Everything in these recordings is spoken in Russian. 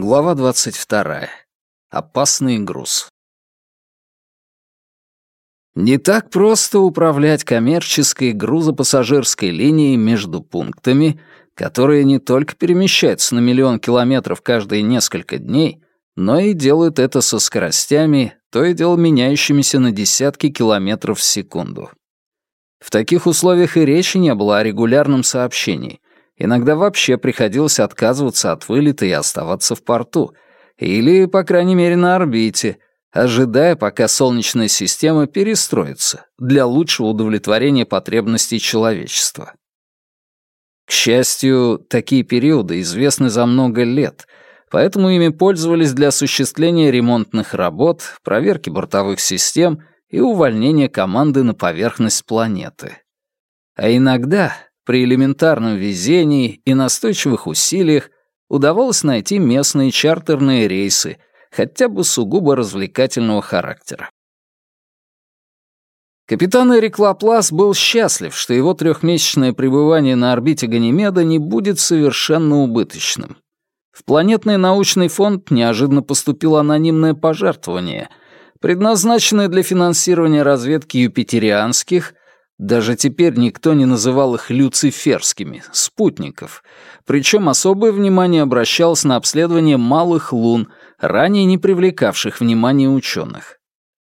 Глава 22. Опасный груз. Не так просто управлять коммерческой грузопассажирской линией между пунктами, которые не только перемещаются на миллион километров каждые несколько дней, но и делают это со скоростями, то и дело меняющимися на десятки километров в секунду. В таких условиях и речи не было о регулярном сообщении. Иногда вообще приходилось отказываться от вылета и оставаться в порту. Или, по крайней мере, на орбите, ожидая, пока Солнечная система перестроится для лучшего удовлетворения потребностей человечества. К счастью, такие периоды известны за много лет, поэтому ими пользовались для осуществления ремонтных работ, проверки бортовых систем и увольнения команды на поверхность планеты. А иногда, при элементарном везении и настойчивых усилиях, удавалось найти местные чартерные рейсы, хотя бы сугубо развлекательного характера. Капитан Эрик Лаплас был счастлив, что его трехмесячное пребывание на орбите Ганимеда не будет совершенно убыточным. В планетный научный фонд неожиданно поступило анонимное пожертвование, предназначенное для финансирования разведки юпитерианских, даже теперь никто не называл их люциферскими, спутников, причем особое внимание обращалось на обследование малых лун, ранее не привлекавших внимания ученых.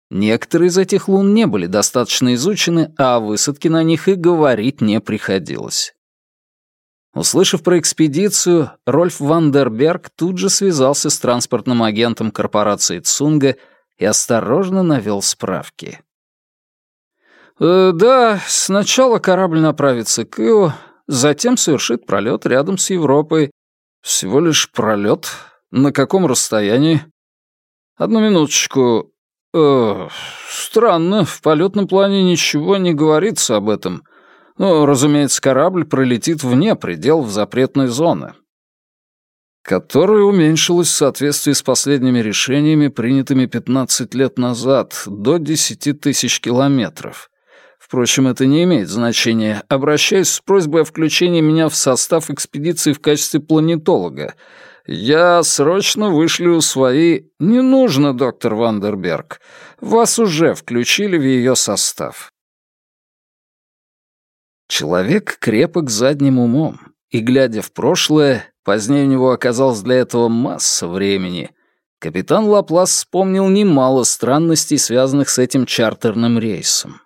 Некоторые из этих лун не были достаточно изучены, а о высадке на них и говорить не приходилось. Услышав про экспедицию, Рольф Вандерберг тут же связался с транспортным агентом корпорации Цунга и осторожно навел справки. «Э, «Да, сначала корабль направится к Ио, затем совершит пролет рядом с Европой. Всего лишь пролет. На каком расстоянии?» «Одну минуточку. Э, странно, в полетном плане ничего не говорится об этом. Но, разумеется, корабль пролетит вне пределов запретной зоны, которая уменьшилась в соответствии с последними решениями, принятыми 15 лет назад, до 10 тысяч километров. Впрочем, это не имеет значения. Обращаюсь с просьбой о включении меня в состав экспедиции в качестве планетолога — «Я срочно вышлю свои...» «Не нужно, доктор Вандерберг. Вас уже включили в ее состав». Человек крепок задним умом, и, глядя в прошлое, позднее у него оказалось для этого масса времени, капитан Лаплас вспомнил немало странностей, связанных с этим чартерным рейсом.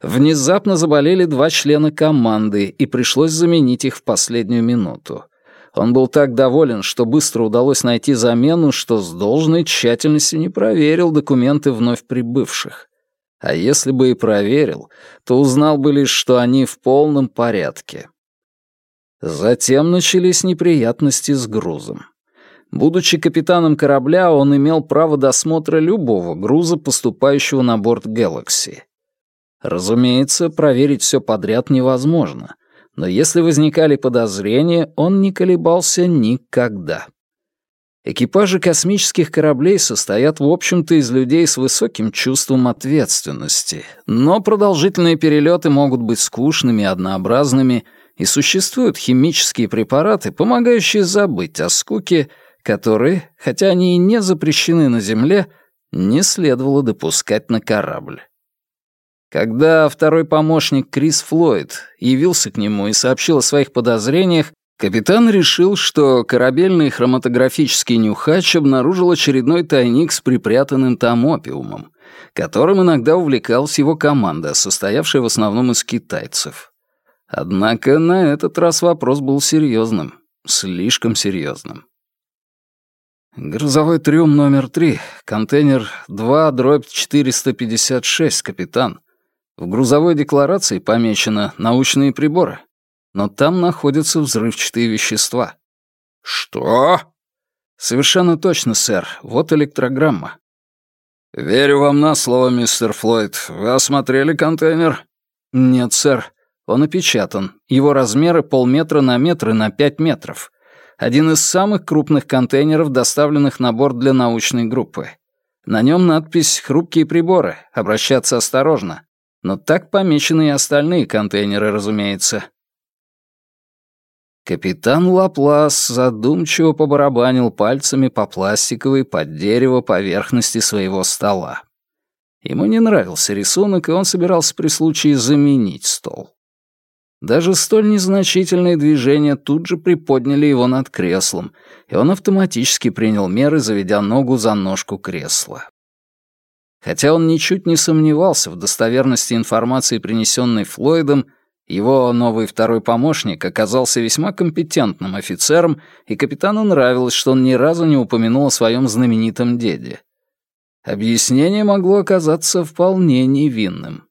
Внезапно заболели два члена команды, и пришлось заменить их в последнюю минуту. Он был так доволен, что быстро удалось найти замену, что с должной тщательностью не проверил документы вновь прибывших. А если бы и проверил, то узнал бы лишь, что они в полном порядке. Затем начались неприятности с грузом. Будучи капитаном корабля, он имел право досмотра любого груза, поступающего на борт Galaxy. Разумеется, проверить все подряд невозможно — но если возникали подозрения, он не колебался никогда. Экипажи космических кораблей состоят, в общем-то, из людей с высоким чувством ответственности, но продолжительные перелеты могут быть скучными однообразными, и существуют химические препараты, помогающие забыть о скуке, которые, хотя они и не запрещены на Земле, не следовало допускать на корабль. Когда второй помощник Крис Флойд явился к нему и сообщил о своих подозрениях, капитан решил, что корабельный хроматографический нюхач обнаружил очередной тайник с припрятанным там опиумом, которым иногда увлекалась его команда, состоявшая в основном из китайцев. Однако на этот раз вопрос был серьезным, слишком серьезным. «Грузовой трюм номер три, контейнер 2, дробь 456, капитан», в грузовой декларации помечено «научные приборы», но там находятся взрывчатые вещества. «Что?» «Совершенно точно, сэр. Вот электрограмма». «Верю вам на слово, мистер Флойд. Вы осмотрели контейнер?» «Нет, сэр. Он опечатан. Его размеры полметра на метр и на пять метров. Один из самых крупных контейнеров, доставленных на борт для научной группы. На нем надпись «Хрупкие приборы. Обращаться осторожно». Но так помечены и остальные контейнеры, разумеется. Капитан Лаплас задумчиво побарабанил пальцами по пластиковой под дерево поверхности своего стола. Ему не нравился рисунок, и он собирался при случае заменить стол. Даже столь незначительные движения тут же приподняли его над креслом, и он автоматически принял меры, заведя ногу за ножку кресла. Хотя он ничуть не сомневался в достоверности информации, принесенной Флойдом, его новый второй помощник оказался весьма компетентным офицером, и капитану нравилось, что он ни разу не упомянул о своем знаменитом деде. Объяснение могло оказаться вполне невинным.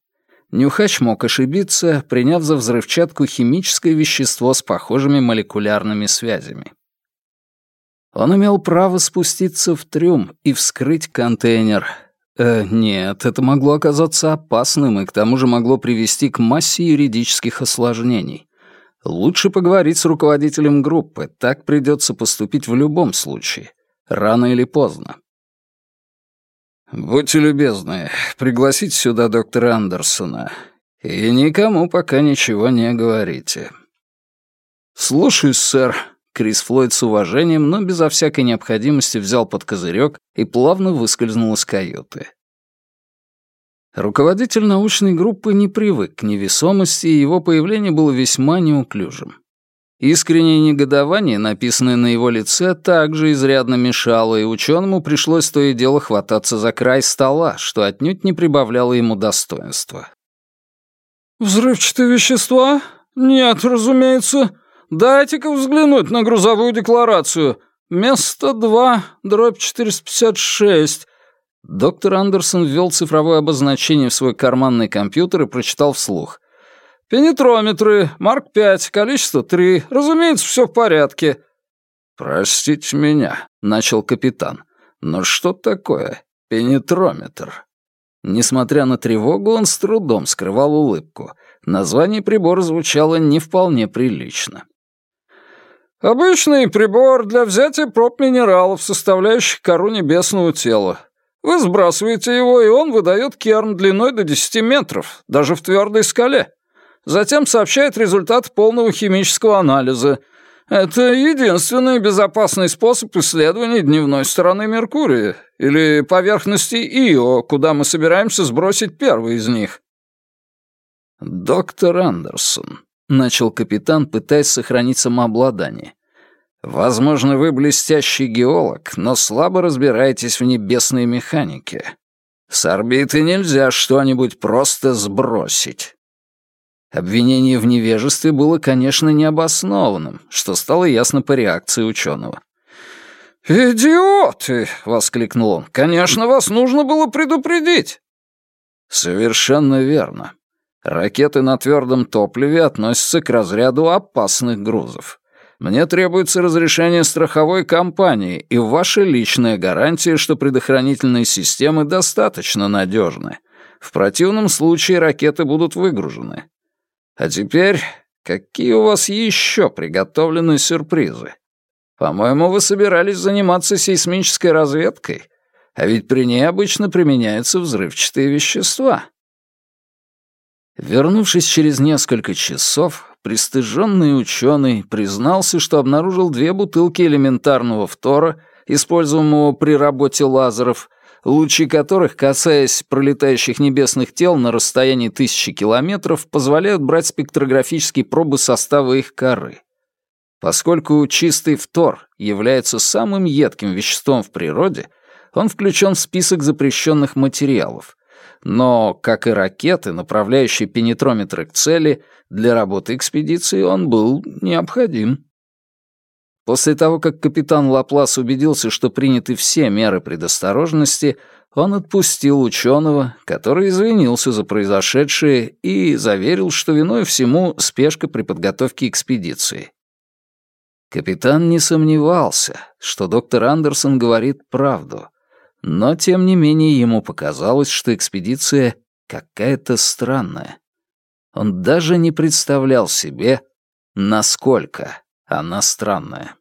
Нюхач мог ошибиться, приняв за взрывчатку химическое вещество с похожими молекулярными связями. Он имел право спуститься в трюм и вскрыть контейнер, Э, нет, это могло оказаться опасным и к тому же могло привести к массе юридических осложнений. Лучше поговорить с руководителем группы, так придется поступить в любом случае, рано или поздно. «Будьте любезны, пригласите сюда доктора Андерсона и никому пока ничего не говорите». «Слушаюсь, сэр», Крис Флойд с уважением, но безо всякой необходимости взял под козырек и плавно выскользнул из каюты. Руководитель научной группы не привык к невесомости, и его появление было весьма неуклюжим. Искреннее негодование, написанное на его лице, также изрядно мешало, и ученому пришлось то и дело хвататься за край стола, что отнюдь не прибавляло ему достоинства. «Взрывчатые вещества? Нет, разумеется. Дайте-ка взглянуть на грузовую декларацию. Место 2, дробь 456». Доктор Андерсон ввел цифровое обозначение в свой карманный компьютер и прочитал вслух. «Пенетрометры, Марк 5, количество 3. Разумеется, все в порядке». «Простите меня», — начал капитан. «Но что такое пенетрометр?» Несмотря на тревогу, он с трудом скрывал улыбку. Название прибора звучало не вполне прилично. Обычный прибор для взятия проб минералов, составляющих кору небесного тела. Вы сбрасываете его, и он выдает керн длиной до 10 метров, даже в твердой скале. Затем сообщает результат полного химического анализа. Это единственный безопасный способ исследования дневной стороны Меркурия или поверхности Ио, куда мы собираемся сбросить первый из них. Доктор Андерсон, — начал капитан, пытаясь сохранить самообладание. «Возможно, вы блестящий геолог, но слабо разбираетесь в небесной механике. С орбиты нельзя что-нибудь просто сбросить». Обвинение в невежестве было, конечно, необоснованным, что стало ясно по реакции ученого. «Идиоты!» — воскликнул он. «Конечно, вас нужно было предупредить!» «Совершенно верно. Ракеты на твердом топливе относятся к разряду опасных грузов. Мне требуется разрешение страховой компании и ваша личная гарантия, что предохранительные системы достаточно надежны. В противном случае ракеты будут выгружены. А теперь, какие у вас еще приготовлены сюрпризы? По-моему, вы собирались заниматься сейсмической разведкой, а ведь при ней обычно применяются взрывчатые вещества. Вернувшись через несколько часов, пристыженный ученый признался, что обнаружил две бутылки элементарного фтора, используемого при работе лазеров, лучи которых, касаясь пролетающих небесных тел на расстоянии тысячи километров, позволяют брать спектрографические пробы состава их коры. Поскольку чистый фтор является самым едким веществом в природе, он включен в список запрещенных материалов, но, как и ракеты, направляющие пенетрометры к цели, для работы экспедиции он был необходим. После того, как капитан Лаплас убедился, что приняты все меры предосторожности, он отпустил ученого, который извинился за произошедшее и заверил, что виной всему спешка при подготовке экспедиции. Капитан не сомневался, что доктор Андерсон говорит правду — но, тем не менее, ему показалось, что экспедиция какая-то странная. Он даже не представлял себе, насколько она странная.